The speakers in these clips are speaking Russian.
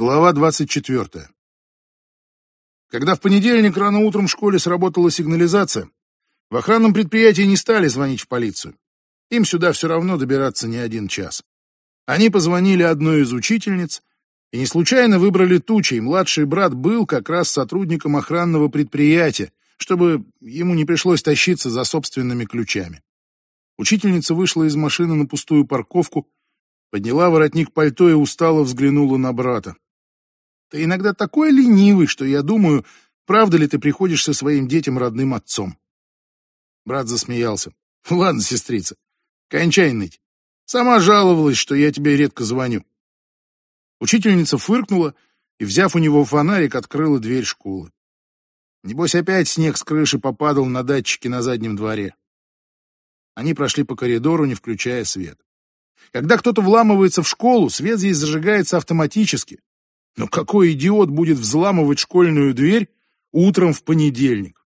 Глава 24. Когда в понедельник рано утром в школе сработала сигнализация, в охранном предприятии не стали звонить в полицию. Им сюда все равно добираться не один час. Они позвонили одной из учительниц и не случайно выбрали ту, чей младший брат был как раз сотрудником охранного предприятия, чтобы ему не пришлось тащиться за собственными ключами. Учительница вышла из машины на пустую парковку подняла воротник пальто и устало взглянула на брата. «Ты иногда такой ленивый, что я думаю, правда ли ты приходишься своим детям родным отцом?» Брат засмеялся. «Ладно, сестрица, кончай ныть. Сама жаловалась, что я тебе редко звоню». Учительница фыркнула и, взяв у него фонарик, открыла дверь школы. Небось, опять снег с крыши попадал на датчики на заднем дворе. Они прошли по коридору, не включая свет. Когда кто-то вламывается в школу, свет здесь зажигается автоматически. Но какой идиот будет взламывать школьную дверь утром в понедельник?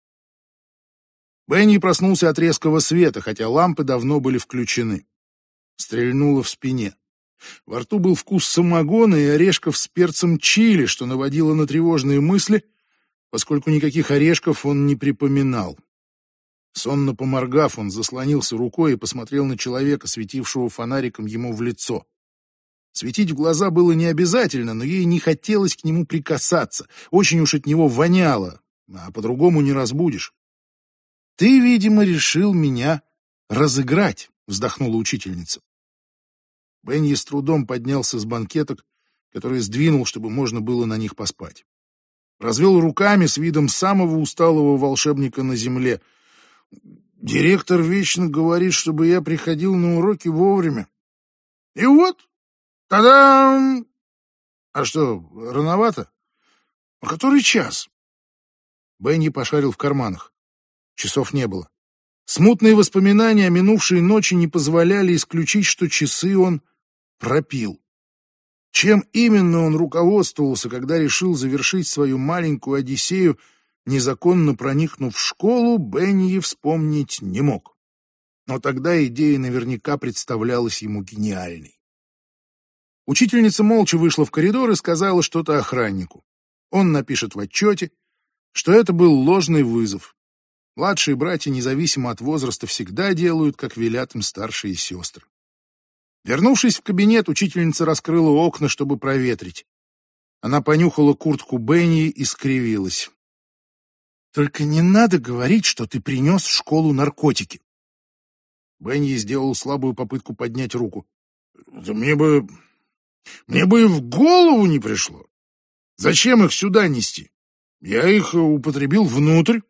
Бенни проснулся от резкого света, хотя лампы давно были включены. Стрельнуло в спине. Во рту был вкус самогона и орешков с перцем чили, что наводило на тревожные мысли, поскольку никаких орешков он не припоминал. Сонно поморгав, он заслонился рукой и посмотрел на человека, светившего фонариком ему в лицо. Светить в глаза было не обязательно, но ей не хотелось к нему прикасаться. Очень уж от него воняло, а по-другому не разбудишь. «Ты, видимо, решил меня разыграть», — вздохнула учительница. Бенни с трудом поднялся с банкеток, которые сдвинул, чтобы можно было на них поспать. Развел руками с видом самого усталого волшебника на земле — Директор вечно говорит, чтобы я приходил на уроки вовремя. И вот, тогда... А что, рановато? А который час? Бенни пошарил в карманах. Часов не было. Смутные воспоминания о минувшей ночи не позволяли исключить, что часы он пропил. Чем именно он руководствовался, когда решил завершить свою маленькую Одиссею незаконно проникнув в школу, Бенни вспомнить не мог. Но тогда идея наверняка представлялась ему гениальной. Учительница молча вышла в коридор и сказала что-то охраннику. Он напишет в отчете, что это был ложный вызов. Младшие братья, независимо от возраста, всегда делают, как велят им старшие сестры. Вернувшись в кабинет, учительница раскрыла окна, чтобы проветрить. Она понюхала куртку Бенни и скривилась. Только не надо говорить, что ты принес в школу наркотики. Бенни сделал слабую попытку поднять руку. Мне бы... Мне бы и в голову не пришло. Зачем их сюда нести? Я их употребил внутрь.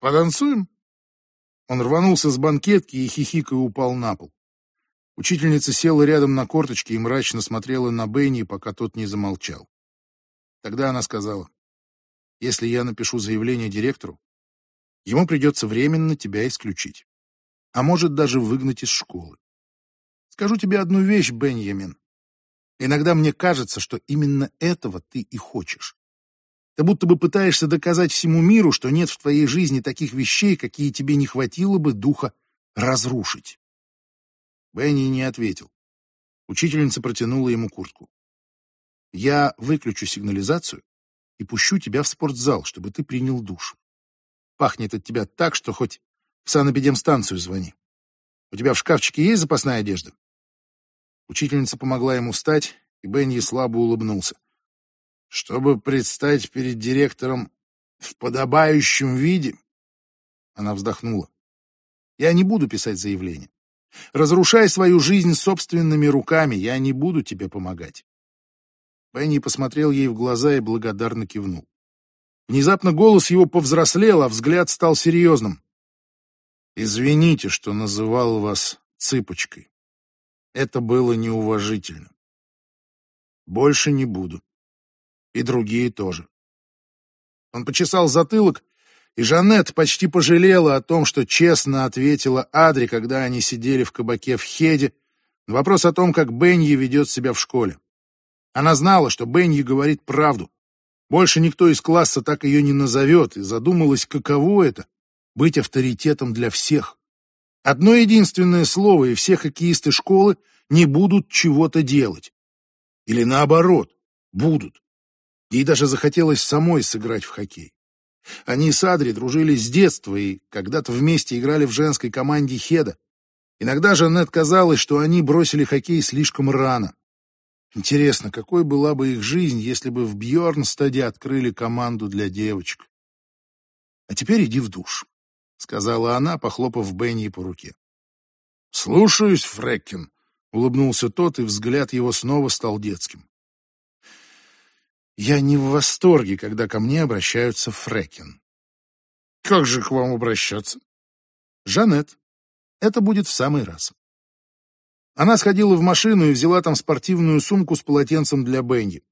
Потанцуем? Он рванулся с банкетки и хихикая упал на пол. Учительница села рядом на корточке и мрачно смотрела на Бенни, пока тот не замолчал. Тогда она сказала, если я напишу заявление директору, ему придется временно тебя исключить. А может, даже выгнать из школы. Скажу тебе одну вещь, Бенjamin. Иногда мне кажется, что именно этого ты и хочешь. Ты будто бы пытаешься доказать всему миру, что нет в твоей жизни таких вещей, какие тебе не хватило бы духа разрушить. Бенни не ответил. Учительница протянула ему куртку. Я выключу сигнализацию и пущу тебя в спортзал, чтобы ты принял душ. Пахнет от тебя так, что хоть в санэпидемстанцию звони. У тебя в шкафчике есть запасная одежда?» Учительница помогла ему встать, и Бенни слабо улыбнулся. «Чтобы предстать перед директором в подобающем виде?» Она вздохнула. «Я не буду писать заявление. Разрушай свою жизнь собственными руками, я не буду тебе помогать. Пенни посмотрел ей в глаза и благодарно кивнул. Внезапно голос его повзрослел, а взгляд стал серьезным. «Извините, что называл вас цыпочкой. Это было неуважительно. Больше не буду. И другие тоже». Он почесал затылок, и Жанет почти пожалела о том, что честно ответила Адри, когда они сидели в кабаке в Хеде, на вопрос о том, как Бенни ведет себя в школе. Она знала, что Бенни говорит правду. Больше никто из класса так ее не назовет, и задумалась, каково это — быть авторитетом для всех. Одно единственное слово, и все хоккеисты школы не будут чего-то делать. Или наоборот, будут. Ей даже захотелось самой сыграть в хоккей. Они с Адри дружили с детства и когда-то вместе играли в женской команде Хеда. Иногда же Нет казалось, что они бросили хоккей слишком рано. Интересно, какой была бы их жизнь, если бы в Бьорнстаде открыли команду для девочек? А теперь иди в душ, сказала она, похлопав Бенни по руке. Слушаюсь, Фреккин, улыбнулся тот, и взгляд его снова стал детским. Я не в восторге, когда ко мне обращаются Фрекин. Как же к вам обращаться? Жанет. Это будет в самый раз. Она сходила в машину и взяла там спортивную сумку с полотенцем для Бенди.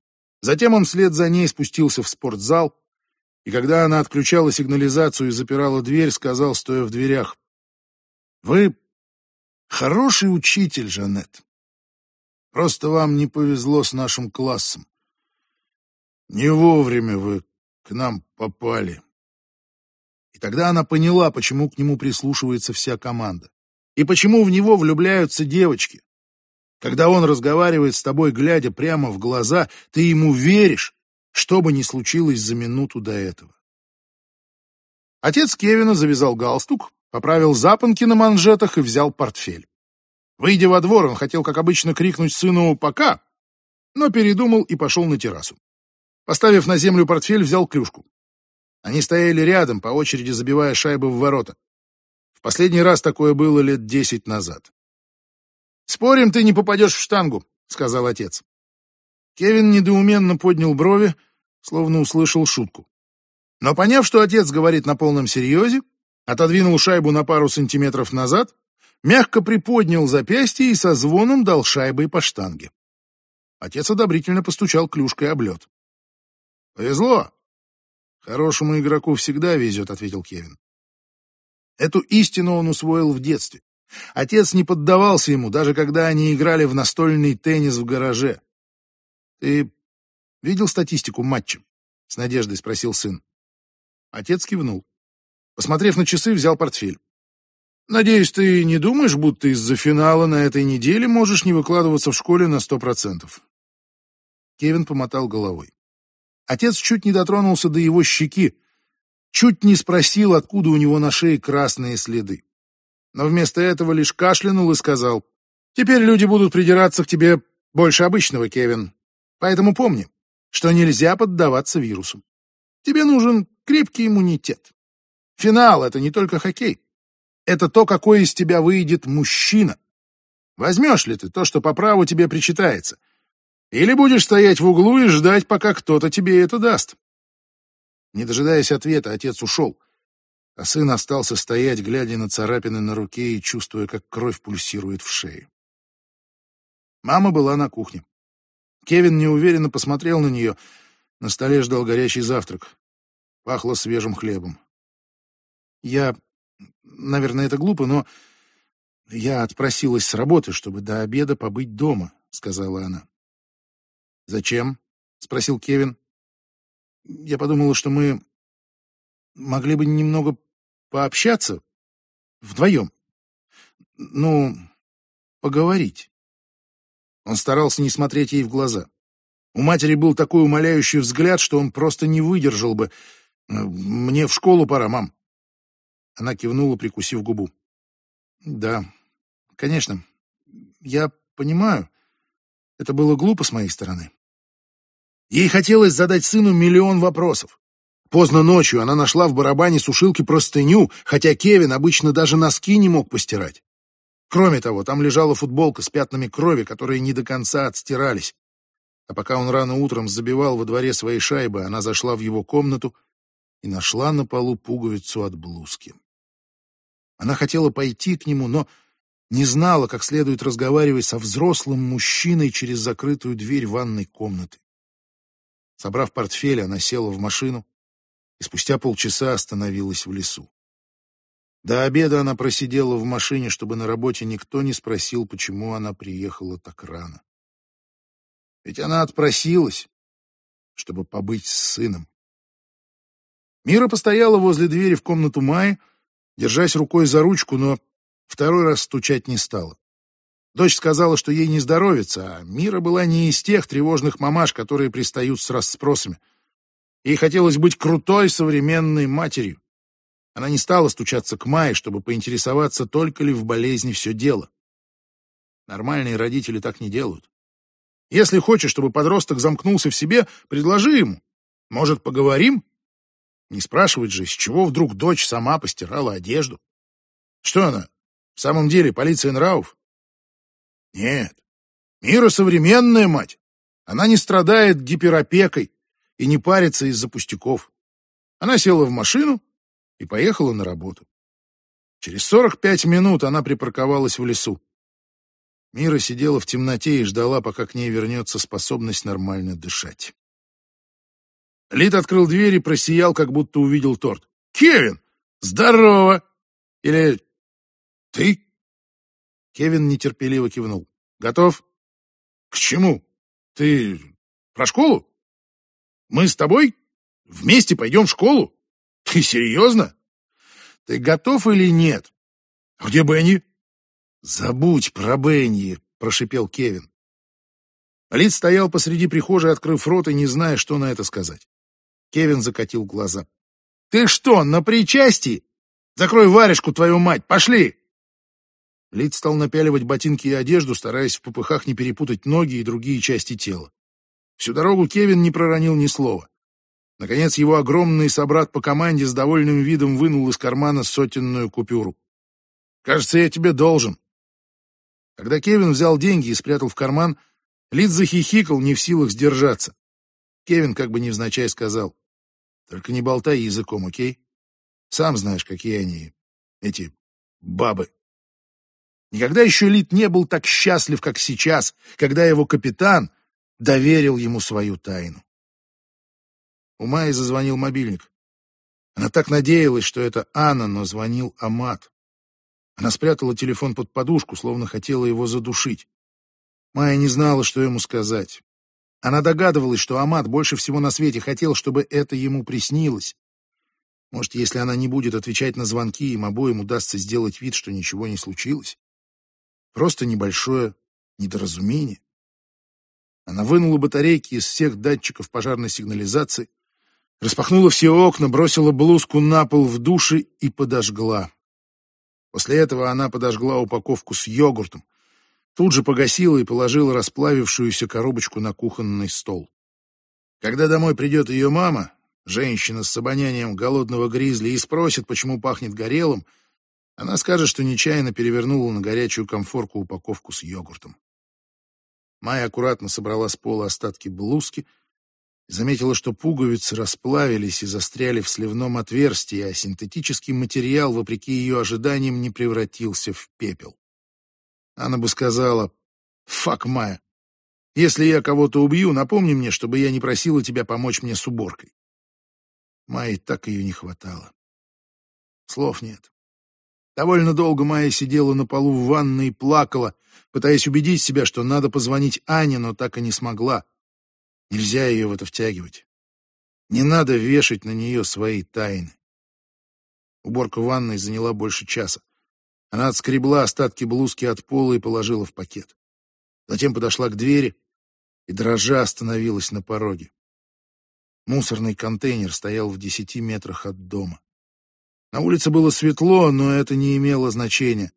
Затем он вслед за ней спустился в спортзал, и когда она отключала сигнализацию и запирала дверь, сказал, стоя в дверях, «Вы хороший учитель, Жанет. Просто вам не повезло с нашим классом. Не вовремя вы к нам попали». И тогда она поняла, почему к нему прислушивается вся команда. И почему в него влюбляются девочки? Когда он разговаривает с тобой, глядя прямо в глаза, ты ему веришь, что бы ни случилось за минуту до этого. Отец Кевина завязал галстук, поправил запонки на манжетах и взял портфель. Выйдя во двор, он хотел, как обычно, крикнуть сыну «пока», но передумал и пошел на террасу. Поставив на землю портфель, взял клюшку. Они стояли рядом, по очереди забивая шайбы в ворота. Последний раз такое было лет десять назад. «Спорим, ты не попадешь в штангу», — сказал отец. Кевин недоуменно поднял брови, словно услышал шутку. Но поняв, что отец говорит на полном серьезе, отодвинул шайбу на пару сантиметров назад, мягко приподнял запястье и со звоном дал шайбой по штанге. Отец одобрительно постучал клюшкой об лед. «Повезло. Хорошему игроку всегда везет», — ответил Кевин. Эту истину он усвоил в детстве. Отец не поддавался ему, даже когда они играли в настольный теннис в гараже. «Ты видел статистику матча?» — с надеждой спросил сын. Отец кивнул. Посмотрев на часы, взял портфель. «Надеюсь, ты не думаешь, будто из-за финала на этой неделе можешь не выкладываться в школе на сто процентов?» Кевин помотал головой. Отец чуть не дотронулся до его щеки, чуть не спросил, откуда у него на шее красные следы. Но вместо этого лишь кашлянул и сказал, «Теперь люди будут придираться к тебе больше обычного, Кевин. Поэтому помни, что нельзя поддаваться вирусу. Тебе нужен крепкий иммунитет. Финал — это не только хоккей. Это то, какой из тебя выйдет мужчина. Возьмешь ли ты то, что по праву тебе причитается? Или будешь стоять в углу и ждать, пока кто-то тебе это даст? Не дожидаясь ответа, отец ушел, а сын остался стоять, глядя на царапины на руке и чувствуя, как кровь пульсирует в шее. Мама была на кухне. Кевин неуверенно посмотрел на нее. На столе ждал горячий завтрак. Пахло свежим хлебом. Я... Наверное, это глупо, но... Я отпросилась с работы, чтобы до обеда побыть дома, — сказала она. «Зачем?» — спросил Кевин. Я подумала, что мы могли бы немного пообщаться вдвоем. Ну, поговорить. Он старался не смотреть ей в глаза. У матери был такой умоляющий взгляд, что он просто не выдержал бы. «Мне в школу пора, мам». Она кивнула, прикусив губу. «Да, конечно. Я понимаю. Это было глупо с моей стороны. Ей хотелось задать сыну миллион вопросов. Поздно ночью она нашла в барабане сушилки простыню, хотя Кевин обычно даже носки не мог постирать. Кроме того, там лежала футболка с пятнами крови, которые не до конца отстирались. А пока он рано утром забивал во дворе свои шайбы, она зашла в его комнату и нашла на полу пуговицу от блузки. Она хотела пойти к нему, но не знала, как следует разговаривать со взрослым мужчиной через закрытую дверь ванной комнаты. Собрав портфель, она села в машину и спустя полчаса остановилась в лесу. До обеда она просидела в машине, чтобы на работе никто не спросил, почему она приехала так рано. Ведь она отпросилась, чтобы побыть с сыном. Мира постояла возле двери в комнату Майи, держась рукой за ручку, но второй раз стучать не стала. Дочь сказала, что ей не здоровится, а Мира была не из тех тревожных мамаш, которые пристают с расспросами. Ей хотелось быть крутой современной матерью. Она не стала стучаться к Майе, чтобы поинтересоваться, только ли в болезни все дело. Нормальные родители так не делают. Если хочешь, чтобы подросток замкнулся в себе, предложи ему. Может, поговорим? Не спрашивать же, с чего вдруг дочь сама постирала одежду. Что она, в самом деле полиция нравов? Нет. Мира современная мать. Она не страдает гиперопекой и не парится из-за пустяков. Она села в машину и поехала на работу. Через 45 минут она припарковалась в лесу. Мира сидела в темноте и ждала, пока к ней вернется способность нормально дышать. Лид открыл дверь и просиял, как будто увидел торт. «Кевин! Здорово!» Или «Ты?» Кевин нетерпеливо кивнул. «Готов?» «К чему? Ты про школу? Мы с тобой вместе пойдем в школу? Ты серьезно? Ты готов или нет? А где Бенни?» «Забудь про Бенни», — прошипел Кевин. Лид стоял посреди прихожей, открыв рот и не зная, что на это сказать. Кевин закатил глаза. «Ты что, на причастии? Закрой варежку, твою мать, пошли!» Лид стал напяливать ботинки и одежду, стараясь в попыхах не перепутать ноги и другие части тела. Всю дорогу Кевин не проронил ни слова. Наконец его огромный собрат по команде с довольным видом вынул из кармана сотенную купюру. «Кажется, я тебе должен». Когда Кевин взял деньги и спрятал в карман, Лид захихикал, не в силах сдержаться. Кевин как бы невзначай сказал, «Только не болтай языком, окей? Сам знаешь, какие они, эти бабы». Никогда еще Лид не был так счастлив, как сейчас, когда его капитан доверил ему свою тайну. У Майи зазвонил мобильник. Она так надеялась, что это Анна, но звонил Амат. Она спрятала телефон под подушку, словно хотела его задушить. Майя не знала, что ему сказать. Она догадывалась, что Амат больше всего на свете хотел, чтобы это ему приснилось. Может, если она не будет отвечать на звонки, им обоим удастся сделать вид, что ничего не случилось. Просто небольшое недоразумение. Она вынула батарейки из всех датчиков пожарной сигнализации, распахнула все окна, бросила блузку на пол в душе и подожгла. После этого она подожгла упаковку с йогуртом, тут же погасила и положила расплавившуюся коробочку на кухонный стол. Когда домой придет ее мама, женщина с обонянием голодного гризли, и спросит, почему пахнет горелым, она скажет, что нечаянно перевернула на горячую комфорку упаковку с йогуртом. Майя аккуратно собрала с пола остатки блузки заметила, что пуговицы расплавились и застряли в сливном отверстии, а синтетический материал, вопреки ее ожиданиям, не превратился в пепел. Она бы сказала «Фак, Майя, если я кого-то убью, напомни мне, чтобы я не просила тебя помочь мне с уборкой». Майе так ее не хватало. Слов нет. Довольно долго Майя сидела на полу в ванной и плакала, пытаясь убедить себя, что надо позвонить Ане, но так и не смогла. Нельзя ее в это втягивать. Не надо вешать на нее свои тайны. Уборка ванной заняла больше часа. Она отскребла остатки блузки от пола и положила в пакет. Затем подошла к двери и, дрожа, остановилась на пороге. Мусорный контейнер стоял в десяти метрах от дома. На улице было светло, но это не имело значения.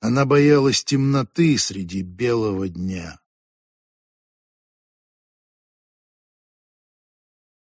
Она боялась темноты среди белого дня.